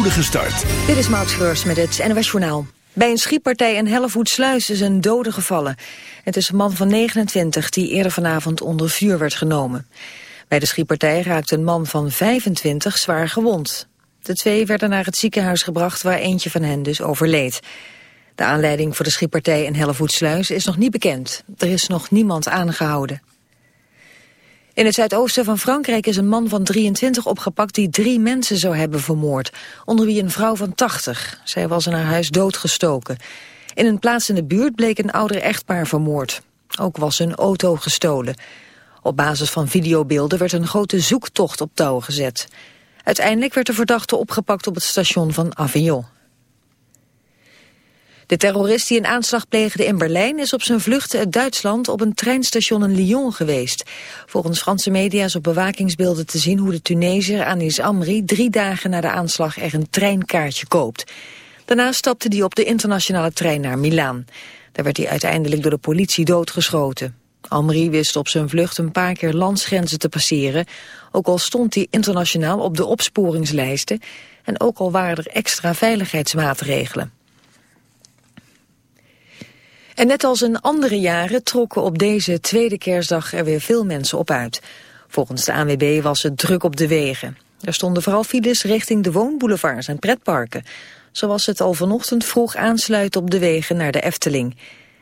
start. Dit is Maud met het NWS Journaal. Bij een schietpartij in Hellevoetsluis is een dode gevallen. Het is een man van 29 die eerder vanavond onder vuur werd genomen. Bij de schietpartij raakte een man van 25 zwaar gewond. De twee werden naar het ziekenhuis gebracht waar eentje van hen dus overleed. De aanleiding voor de schietpartij in Hellevoetsluis is nog niet bekend. Er is nog niemand aangehouden. In het zuidoosten van Frankrijk is een man van 23 opgepakt die drie mensen zou hebben vermoord, onder wie een vrouw van 80. Zij was in haar huis doodgestoken. In een plaats in de buurt bleek een ouder echtpaar vermoord. Ook was een auto gestolen. Op basis van videobeelden werd een grote zoektocht op touw gezet. Uiteindelijk werd de verdachte opgepakt op het station van Avignon. De terrorist die een aanslag pleegde in Berlijn is op zijn vlucht uit Duitsland op een treinstation in Lyon geweest. Volgens Franse media is op bewakingsbeelden te zien hoe de Tunesiër Anis Amri drie dagen na de aanslag er een treinkaartje koopt. Daarna stapte hij op de internationale trein naar Milaan. Daar werd hij uiteindelijk door de politie doodgeschoten. Amri wist op zijn vlucht een paar keer landsgrenzen te passeren, ook al stond hij internationaal op de opsporingslijsten en ook al waren er extra veiligheidsmaatregelen. Net als in andere jaren trokken op deze tweede kerstdag er weer veel mensen op uit. Volgens de ANWB was het druk op de wegen. Er stonden vooral files richting de woonboulevards en pretparken. Zoals het al vanochtend vroeg aansluit op de wegen naar de Efteling.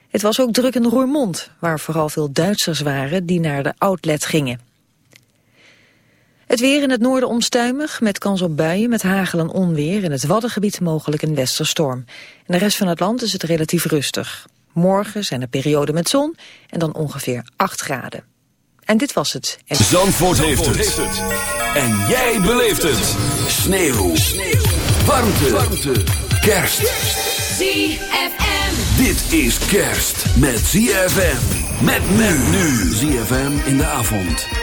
Het was ook druk in Roermond, waar vooral veel Duitsers waren die naar de outlet gingen. Het weer in het noorden onstuimig, met kans op buien met hagel en onweer. In het Waddengebied mogelijk een westerstorm. In de rest van het land is het relatief rustig. Morgen zijn er perioden met zon en dan ongeveer 8 graden. En dit was het. Zandvoort, heeft, het. En jij beleeft het. Sneeuw. Sneeuw. Warmte. Warmte. Kerst. ZFM. Dit is kerst met ZFM. Met men nu. ZFM in de avond.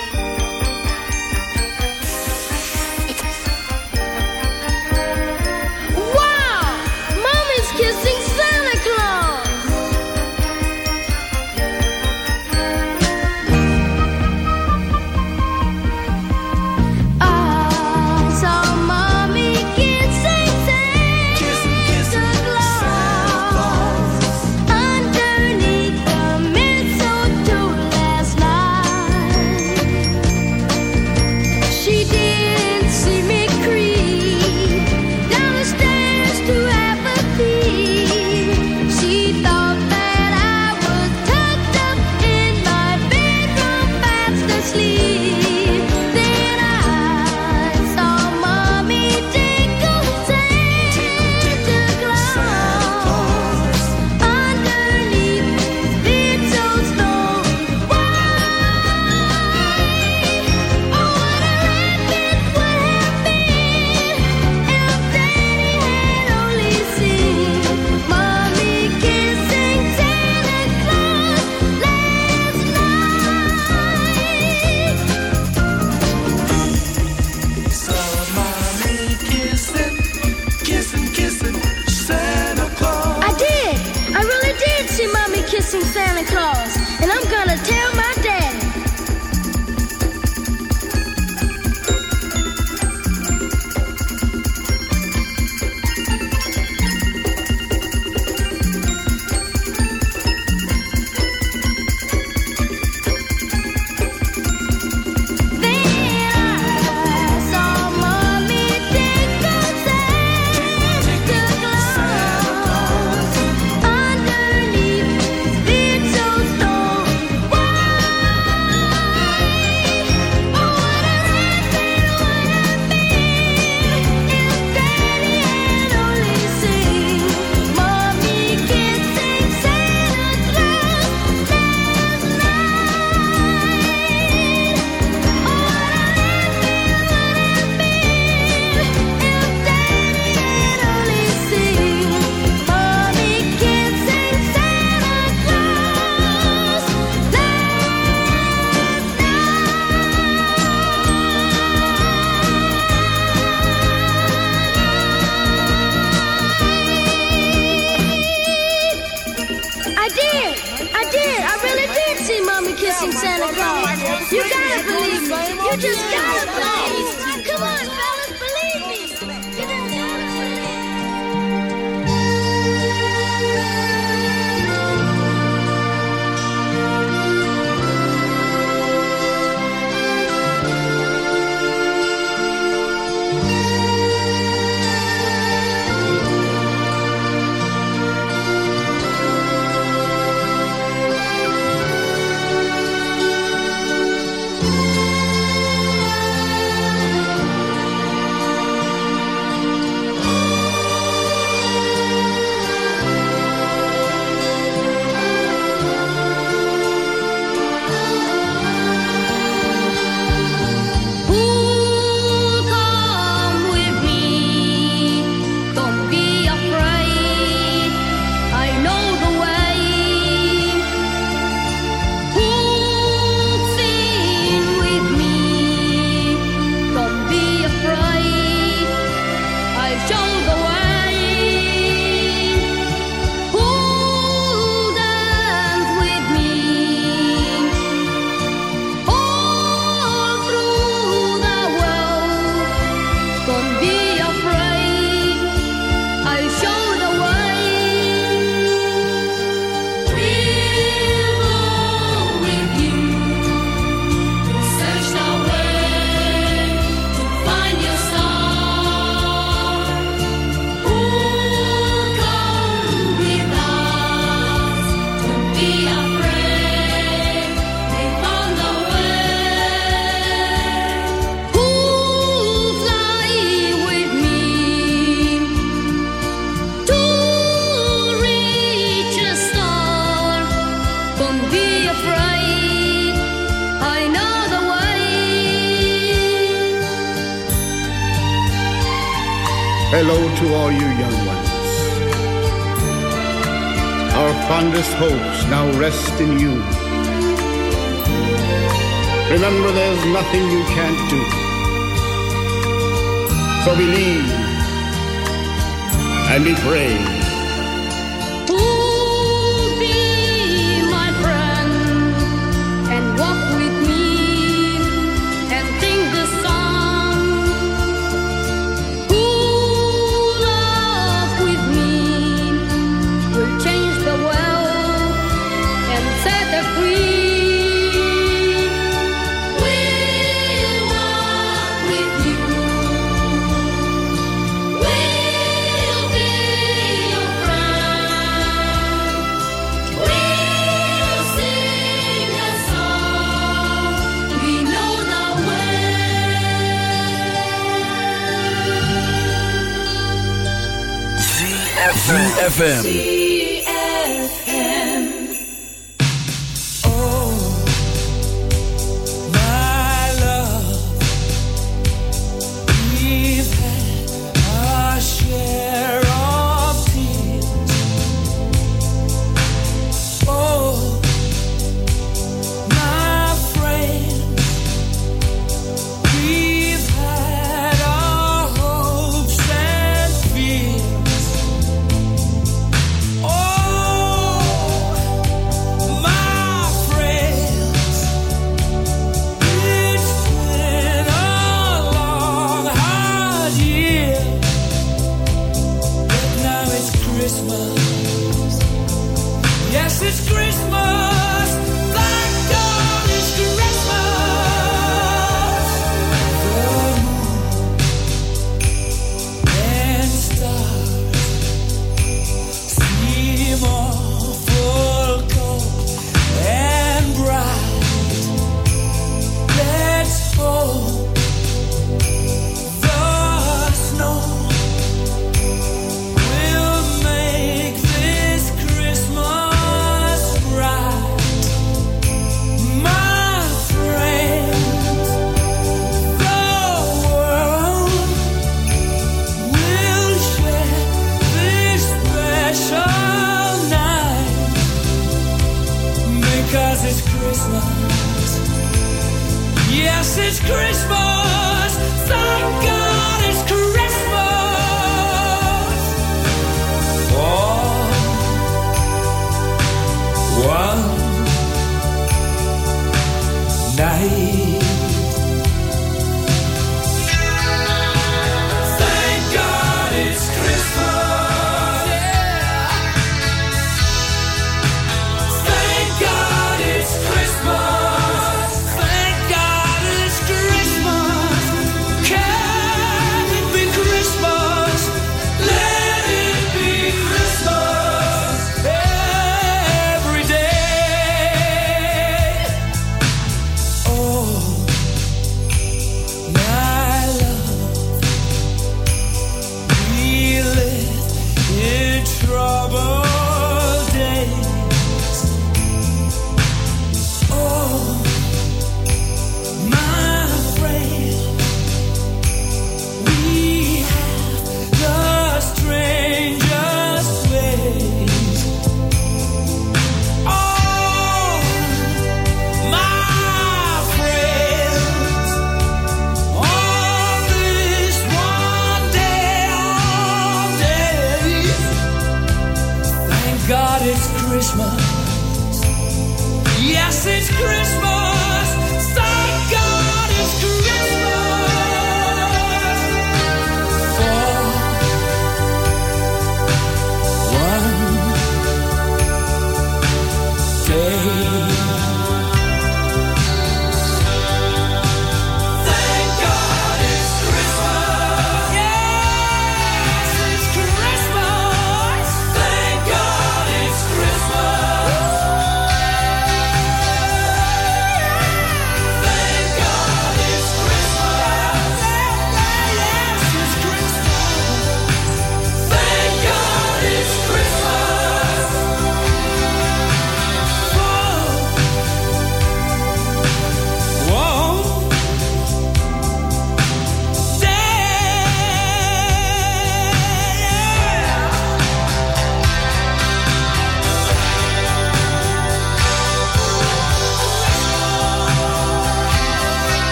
ZFM.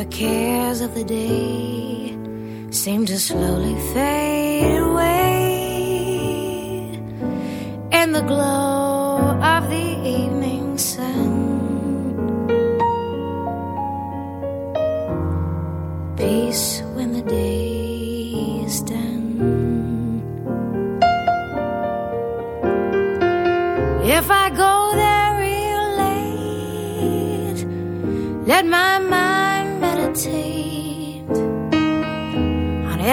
The cares of the day seem to slowly fade away. In the glow of the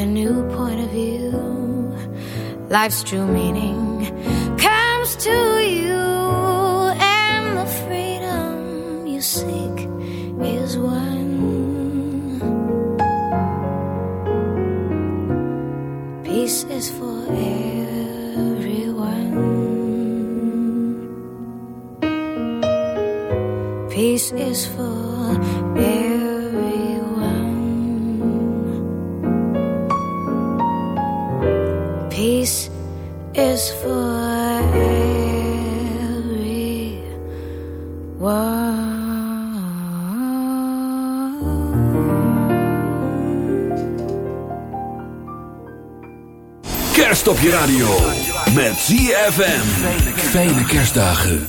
a new point of view, life's true meaning comes to you, and the freedom you seek is one. Peace is for everyone. Peace is for is for everyone. Kerst op je radio. Met ZFM. Fijne kerstdagen.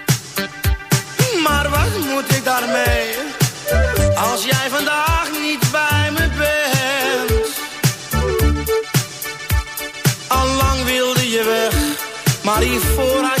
Wat moet ik daarmee, als jij vandaag niet bij me bent? Allang wilde je weg, maar hiervoor had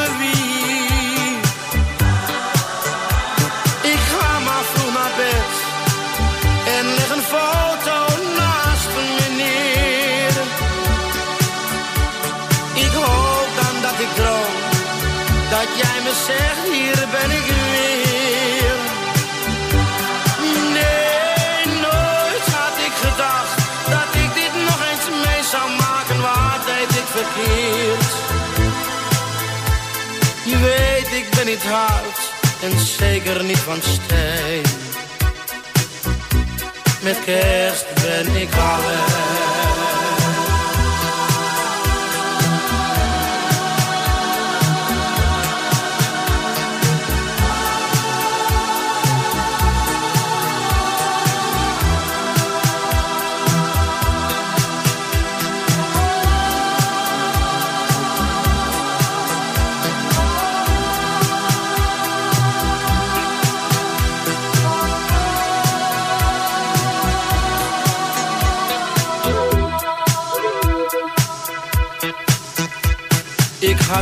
niet hard en zeker niet van steen. Met kerst ben ik alleen.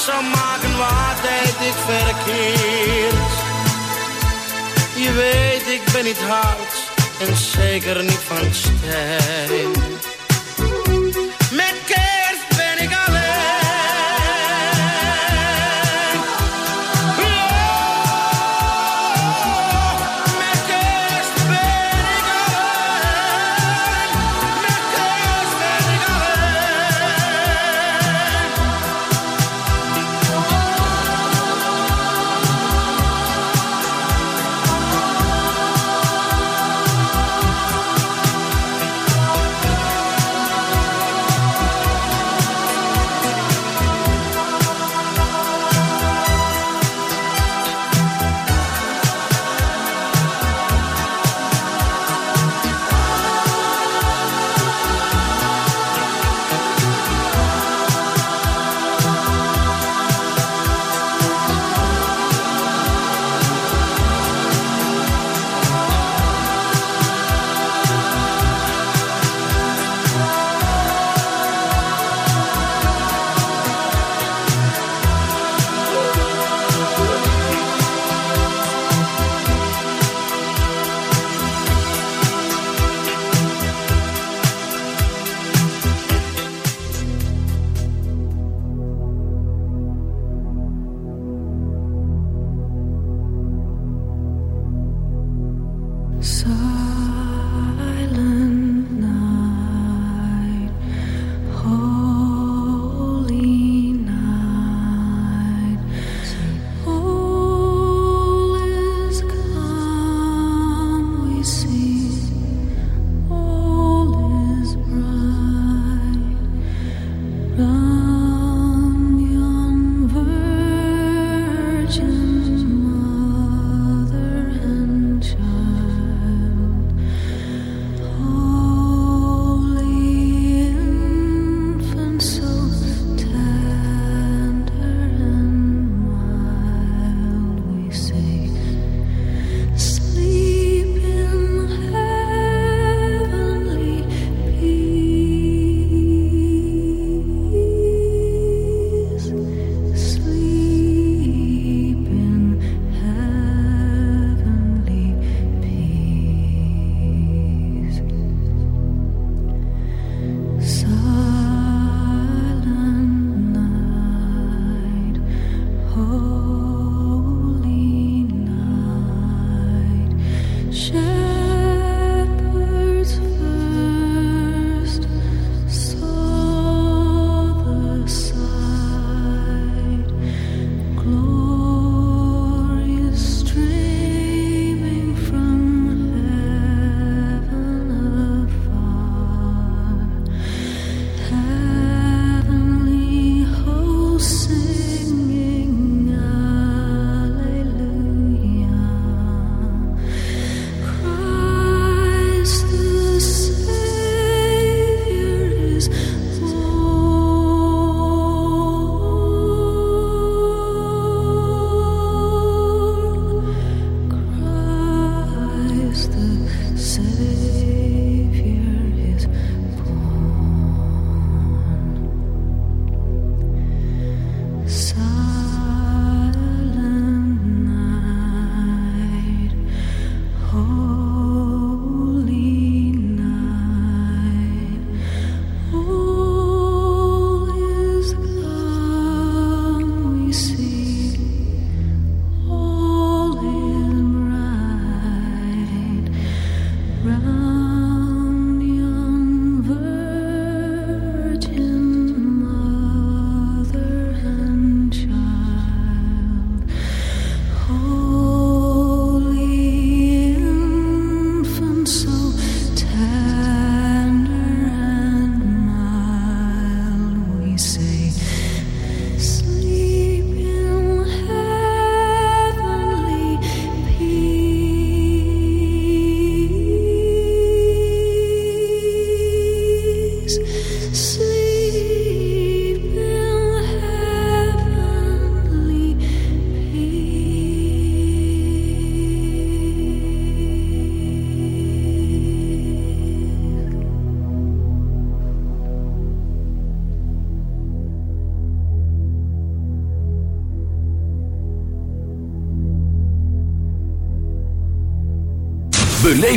Zou maken. Wat deed ik verkeerd? Je weet, ik ben niet hard en zeker niet van steen.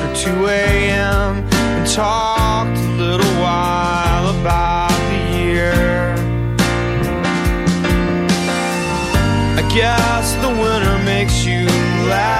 after 2 a.m. and talked a little while about the year. I guess the winter makes you laugh.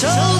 So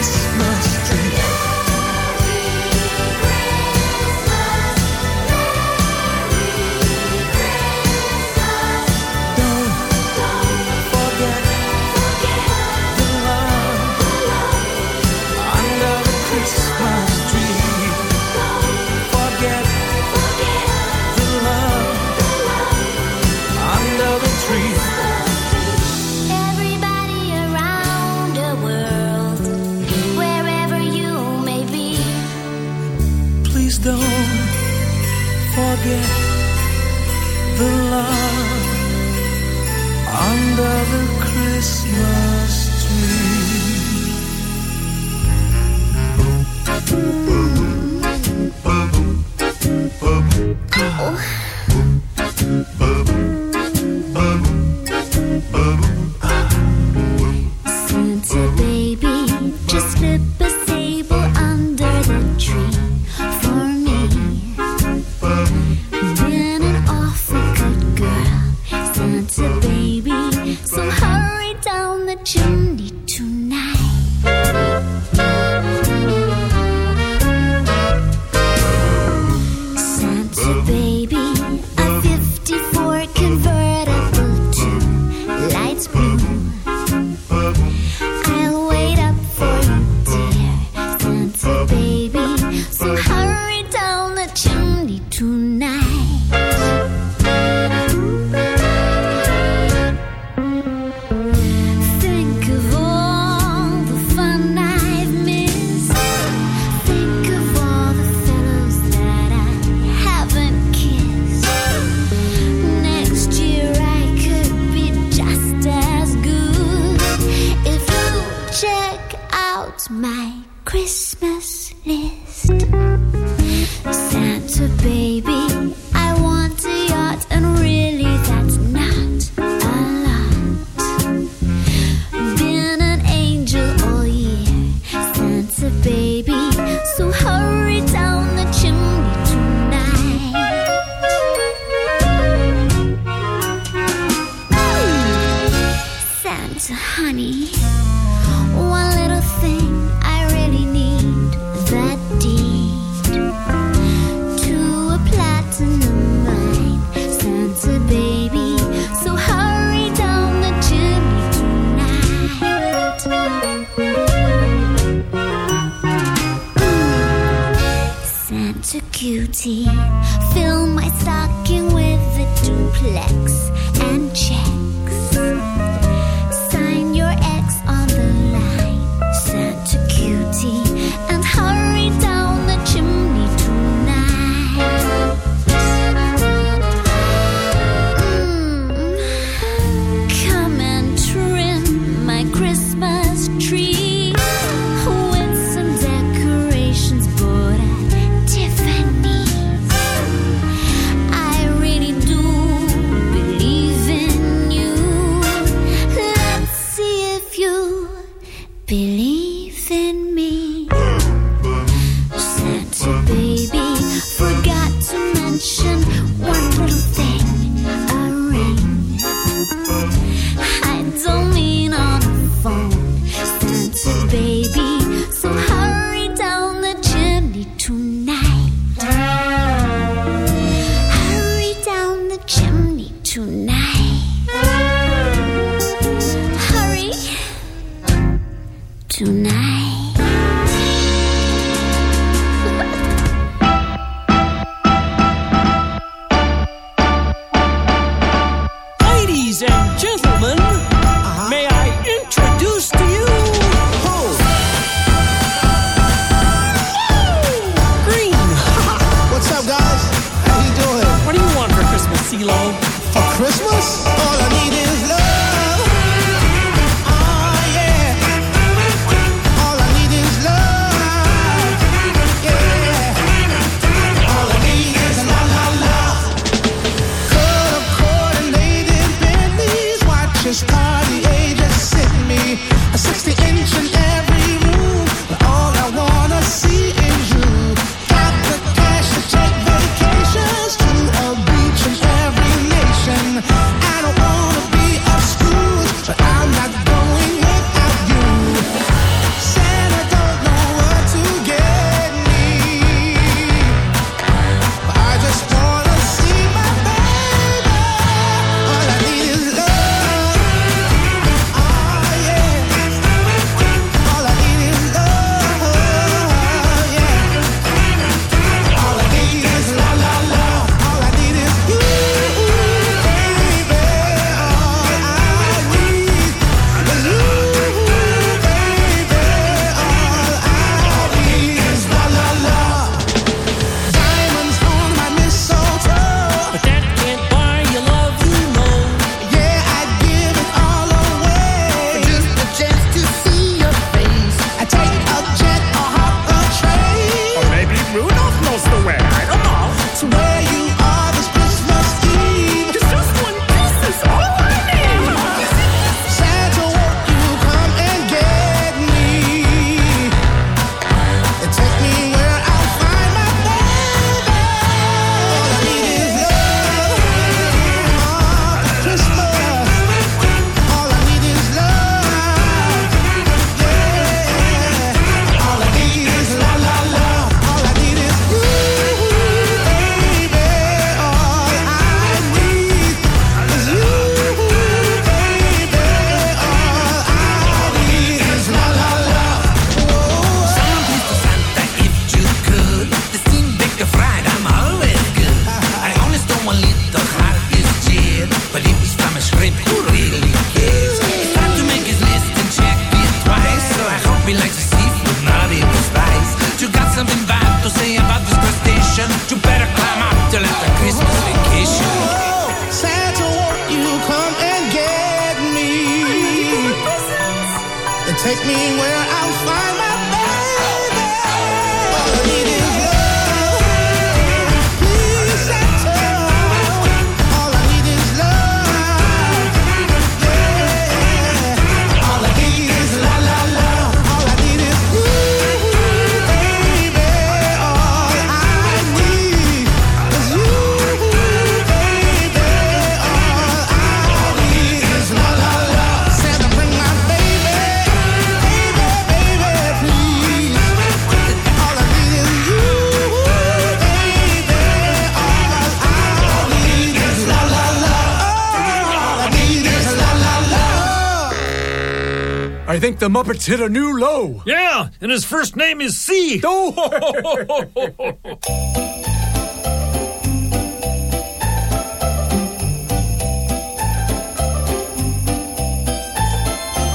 Christmas. This? You better climb up till after Christmas vacation. Santa, won't you come and get me? And take me where I think the Muppets hit a new low. Yeah, and his first name is C. Oh!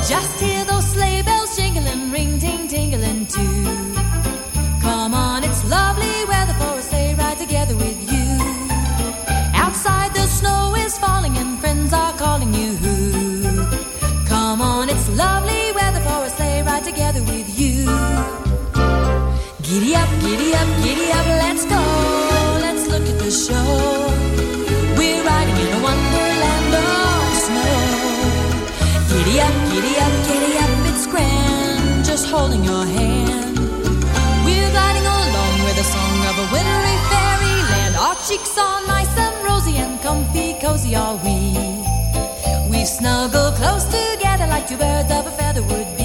Just hear those sleigh bells jingling, ring ting tingling too. Come on, it's lovely weather for a sleigh ride together with you. Outside the snow is falling and friends are calling you. Come on, it's lovely together with you. Giddy up, giddy up, giddy up, let's go. Let's look at the show. We're riding in a wonderland of snow. Giddy up, giddy up, giddy up, it's grand. Just holding your hand. We're gliding along with the song of a wintry fairyland. Our cheeks are nice and rosy and comfy, cozy are we. We've snuggled close together like two birds of a feather would be.